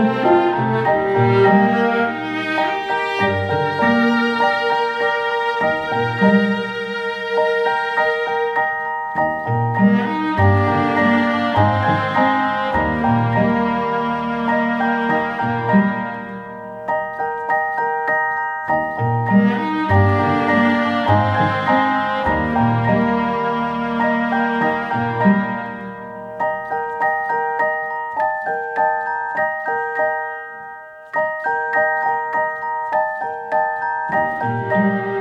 thank you. Música